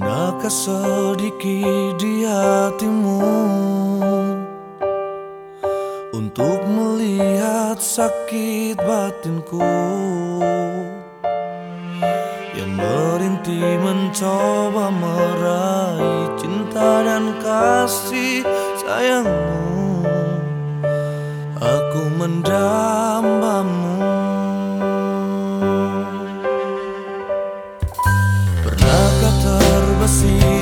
luka sedikit di hatimu? Untuk melihat sakit batinku. Yang merintih mencoba meraih cinta dan kasih sayangmu. Aku mendambamu assim.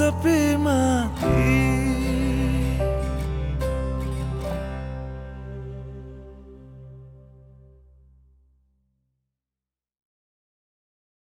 tepi mati.